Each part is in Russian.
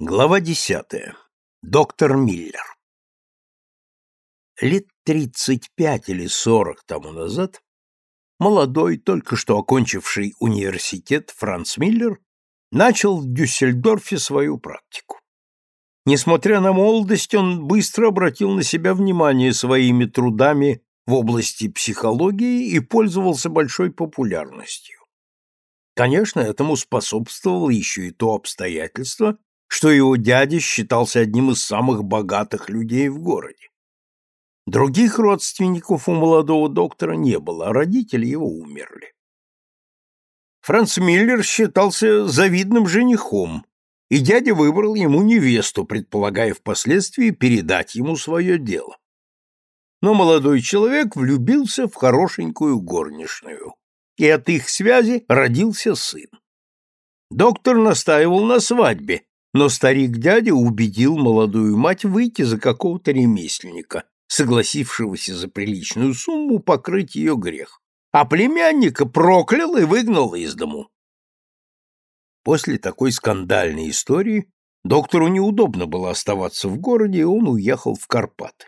Глава десятая. Доктор Миллер. Лет тридцать пять или сорок тому назад молодой, только что окончивший университет Франц Миллер начал в Дюссельдорфе свою практику. Несмотря на молодость, он быстро обратил на себя внимание своими трудами в области психологии и пользовался большой популярностью. Конечно, этому способствовало еще и то обстоятельство, что его дядя считался одним из самых богатых людей в городе. Других родственников у молодого доктора не было, а родители его умерли. Франц Миллер считался завидным женихом, и дядя выбрал ему невесту, предполагая впоследствии передать ему свое дело. Но молодой человек влюбился в хорошенькую горничную, и от их связи родился сын. Доктор настаивал на свадьбе, но старик-дядя убедил молодую мать выйти за какого-то ремесленника, согласившегося за приличную сумму покрыть ее грех, а племянника проклял и выгнал из дому. После такой скандальной истории доктору неудобно было оставаться в городе, и он уехал в Карпаты.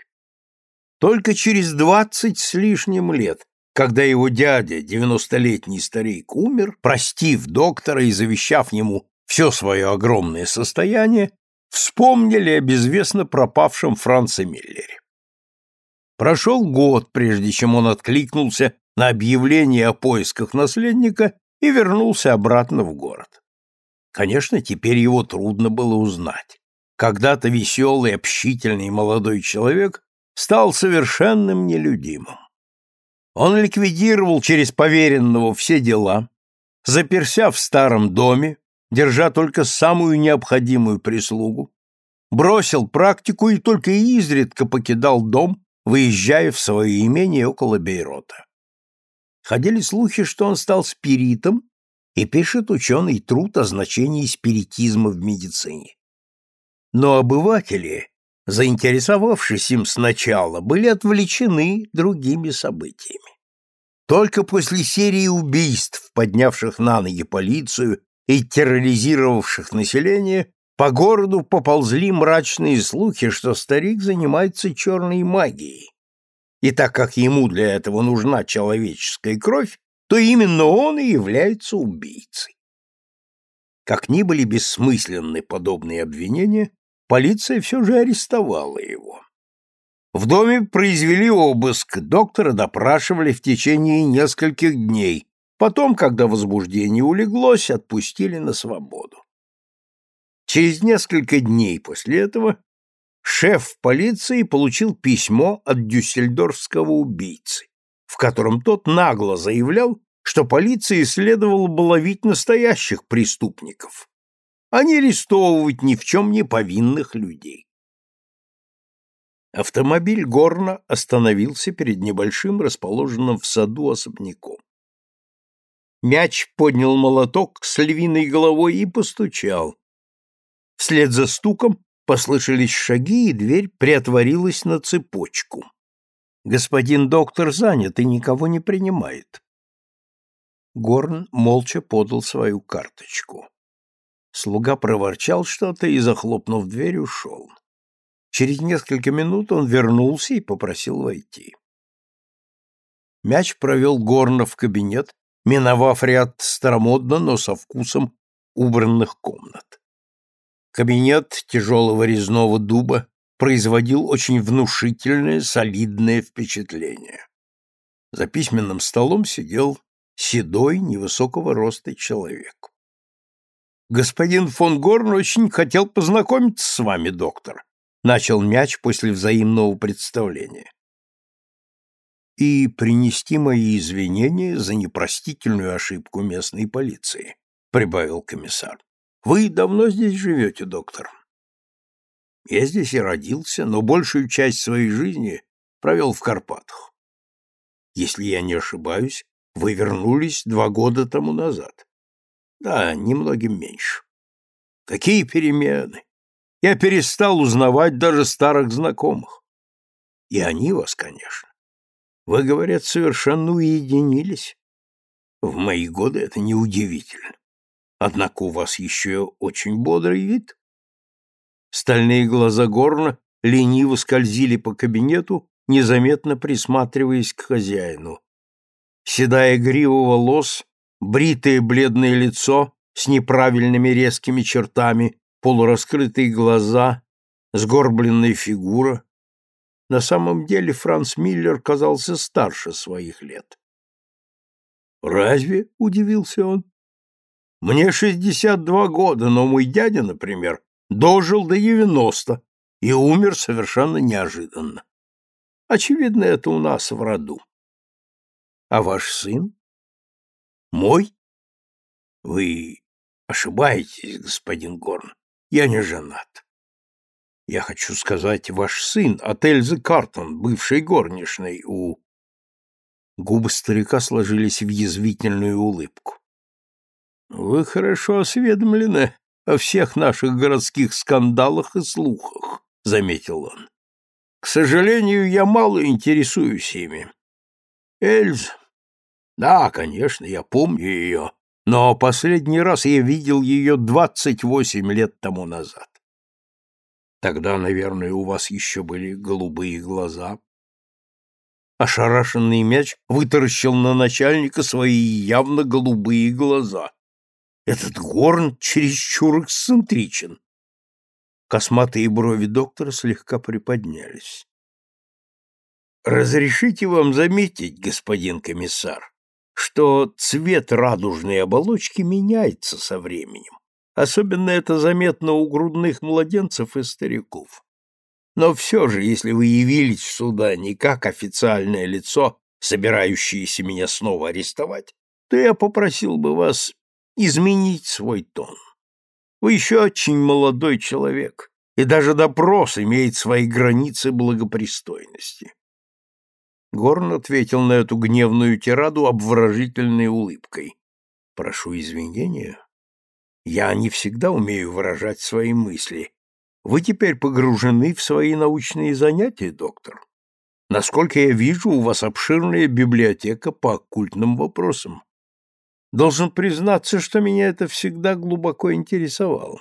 Только через двадцать с лишним лет, когда его дядя, девяностолетний старик, умер, простив доктора и завещав ему все свое огромное состояние, вспомнили о безвестно пропавшем Франце Миллере. Прошел год, прежде чем он откликнулся на объявление о поисках наследника и вернулся обратно в город. Конечно, теперь его трудно было узнать. Когда-то веселый, общительный молодой человек стал совершенным нелюдимым. Он ликвидировал через поверенного все дела, заперся в старом доме, держа только самую необходимую прислугу, бросил практику и только изредка покидал дом, выезжая в свое имение около Бейрота. Ходили слухи, что он стал спиритом и пишет ученый труд о значении спиритизма в медицине. Но обыватели, заинтересовавшись им сначала, были отвлечены другими событиями. Только после серии убийств, поднявших на ноги полицию и терроризировавших население, по городу поползли мрачные слухи, что старик занимается черной магией. И так как ему для этого нужна человеческая кровь, то именно он и является убийцей. Как ни были бессмысленны подобные обвинения, полиция все же арестовала его. В доме произвели обыск, доктора допрашивали в течение нескольких дней, Потом, когда возбуждение улеглось, отпустили на свободу. Через несколько дней после этого шеф полиции получил письмо от дюссельдорфского убийцы, в котором тот нагло заявлял, что полиции следовало бы ловить настоящих преступников, а не арестовывать ни в чем не повинных людей. Автомобиль Горна остановился перед небольшим расположенным в саду особняком. Мяч поднял молоток с львиной головой и постучал. Вслед за стуком послышались шаги, и дверь приотворилась на цепочку. Господин доктор занят и никого не принимает. Горн молча подал свою карточку. Слуга проворчал что-то и, захлопнув дверь, ушел. Через несколько минут он вернулся и попросил войти. Мяч провел Горна в кабинет, миновав ряд старомодно, но со вкусом убранных комнат. Кабинет тяжелого резного дуба производил очень внушительное, солидное впечатление. За письменным столом сидел седой, невысокого роста человек. «Господин фон Горн очень хотел познакомиться с вами, доктор», начал мяч после взаимного представления и принести мои извинения за непростительную ошибку местной полиции, прибавил комиссар. Вы давно здесь живете, доктор? Я здесь и родился, но большую часть своей жизни провел в Карпатах. Если я не ошибаюсь, вы вернулись два года тому назад. Да, немногим меньше. Какие перемены! Я перестал узнавать даже старых знакомых. И они вас, конечно. Вы, говорят, совершенно уединились. В мои годы это неудивительно. Однако у вас еще очень бодрый вид. Стальные глаза Горна лениво скользили по кабинету, незаметно присматриваясь к хозяину. Седая грива волос, бритое бледное лицо с неправильными резкими чертами, полураскрытые глаза, сгорбленная фигура. На самом деле Франц Миллер казался старше своих лет. «Разве?» — удивился он. «Мне шестьдесят два года, но мой дядя, например, дожил до девяносто и умер совершенно неожиданно. Очевидно, это у нас в роду. А ваш сын? Мой? Вы ошибаетесь, господин Горн. Я не женат. Я хочу сказать, ваш сын от Эльзы Картон, бывшей горничной у... Губы старика сложились в язвительную улыбку. Вы хорошо осведомлены о всех наших городских скандалах и слухах, заметил он. К сожалению, я мало интересуюсь ими. Эльз... Да, конечно, я помню ее, но последний раз я видел ее двадцать восемь лет тому назад. Тогда, наверное, у вас еще были голубые глаза. Ошарашенный мяч вытаращил на начальника свои явно голубые глаза. Этот горн чересчур эксцентричен. Косматые брови доктора слегка приподнялись. «Разрешите вам заметить, господин комиссар, что цвет радужной оболочки меняется со временем. Особенно это заметно у грудных младенцев и стариков. Но все же, если вы явились сюда не как официальное лицо, собирающееся меня снова арестовать, то я попросил бы вас изменить свой тон. Вы еще очень молодой человек, и даже допрос имеет свои границы благопристойности. Горн ответил на эту гневную тираду обворожительной улыбкой. «Прошу извинения. Я не всегда умею выражать свои мысли. Вы теперь погружены в свои научные занятия, доктор. Насколько я вижу, у вас обширная библиотека по оккультным вопросам. Должен признаться, что меня это всегда глубоко интересовало.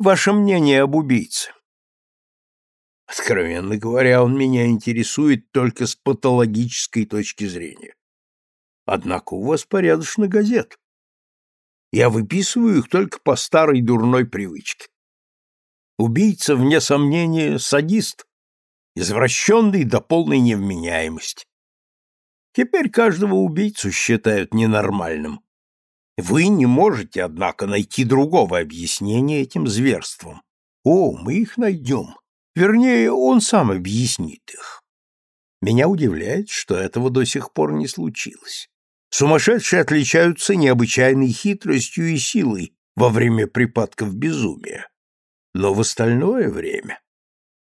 Ваше мнение об убийце? Откровенно говоря, он меня интересует только с патологической точки зрения. Однако у вас порядочно газет. Я выписываю их только по старой дурной привычке. Убийца, вне сомнения, садист, извращенный до полной невменяемости. Теперь каждого убийцу считают ненормальным. Вы не можете, однако, найти другого объяснения этим зверствам. О, мы их найдем. Вернее, он сам объяснит их. Меня удивляет, что этого до сих пор не случилось. Сумасшедшие отличаются необычайной хитростью и силой во время припадков безумия. Но в остальное время...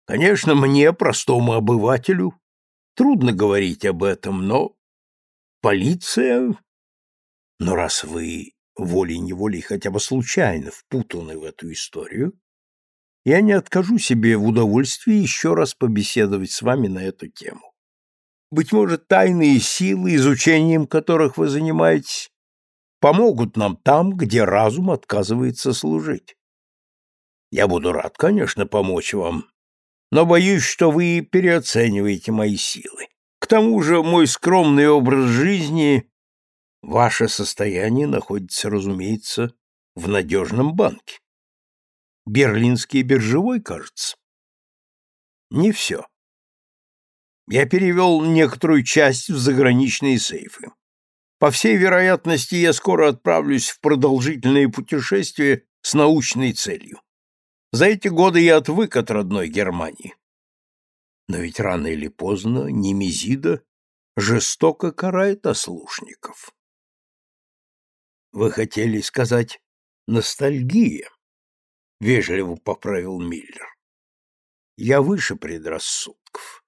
Конечно, мне, простому обывателю, трудно говорить об этом, но полиция... Но раз вы волей-неволей хотя бы случайно впутаны в эту историю, я не откажу себе в удовольствии еще раз побеседовать с вами на эту тему. Быть может, тайные силы, изучением которых вы занимаетесь, помогут нам там, где разум отказывается служить. Я буду рад, конечно, помочь вам, но боюсь, что вы переоцениваете мои силы. К тому же мой скромный образ жизни Ваше состояние находится, разумеется, в надежном банке. Берлинский биржевой, кажется. Не все. Я перевел некоторую часть в заграничные сейфы. По всей вероятности, я скоро отправлюсь в продолжительное путешествие с научной целью. За эти годы я отвык от родной Германии. Но ведь рано или поздно Немезида жестоко карает ослушников. Вы хотели сказать ностальгия, вежливо поправил Миллер. Я выше предрассудков.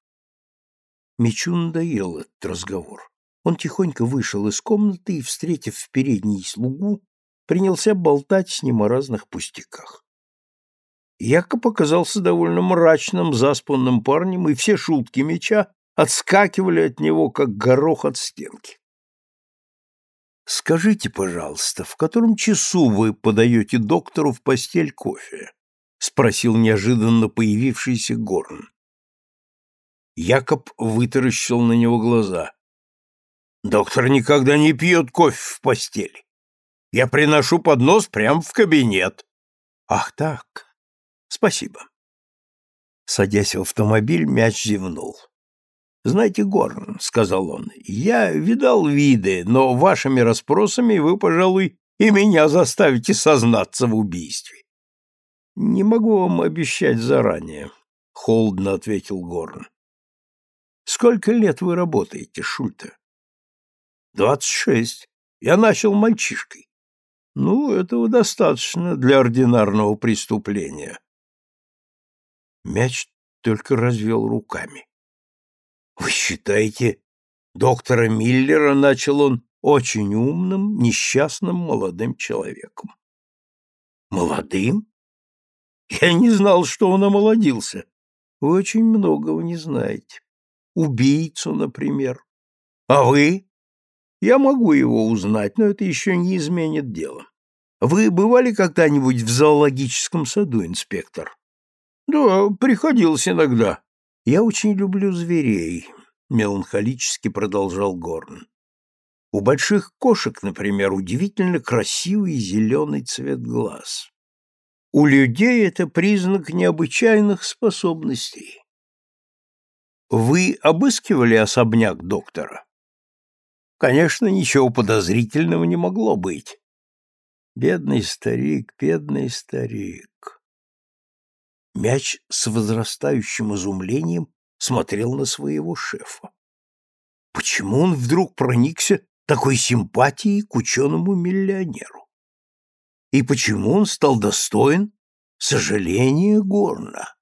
Мечу надоел этот разговор. Он тихонько вышел из комнаты и, встретив в передней слугу, принялся болтать с ним о разных пустяках. Якоб оказался довольно мрачным, заспанным парнем, и все шутки меча отскакивали от него, как горох от стенки. Скажите, пожалуйста, в котором часу вы подаете доктору в постель кофе? Спросил неожиданно появившийся Горн. Якоб вытаращил на него глаза. Доктор никогда не пьет кофе в постели. Я приношу поднос прямо в кабинет. Ах так. Спасибо. Садясь в автомобиль, мяч зевнул. «Знаете, Горн, — сказал он, — я видал виды, но вашими расспросами вы, пожалуй, и меня заставите сознаться в убийстве. Не могу вам обещать заранее, — холодно ответил Горн. Сколько лет вы работаете, Шульте? Двадцать шесть. Я начал мальчишкой. Ну, этого достаточно для ординарного преступления. Мяч только развел руками. Вы считаете, доктора Миллера начал он очень умным, несчастным молодым человеком? Молодым? Я не знал, что он омолодился. Вы очень многого не знаете. Убийцу, например. А вы? Я могу его узнать, но это еще не изменит дело. Вы бывали когда-нибудь в зоологическом саду, инспектор? Да, приходилось иногда. Я очень люблю зверей, меланхолически продолжал Горн. У больших кошек, например, удивительно красивый зеленый цвет глаз. У людей это признак необычайных способностей. Вы обыскивали особняк доктора? Конечно, ничего подозрительного не могло быть. Бедный старик, бедный старик. Мяч с возрастающим изумлением смотрел на своего шефа. Почему он вдруг проникся такой симпатией к ученому-миллионеру? И почему он стал достоин сожаления Горна?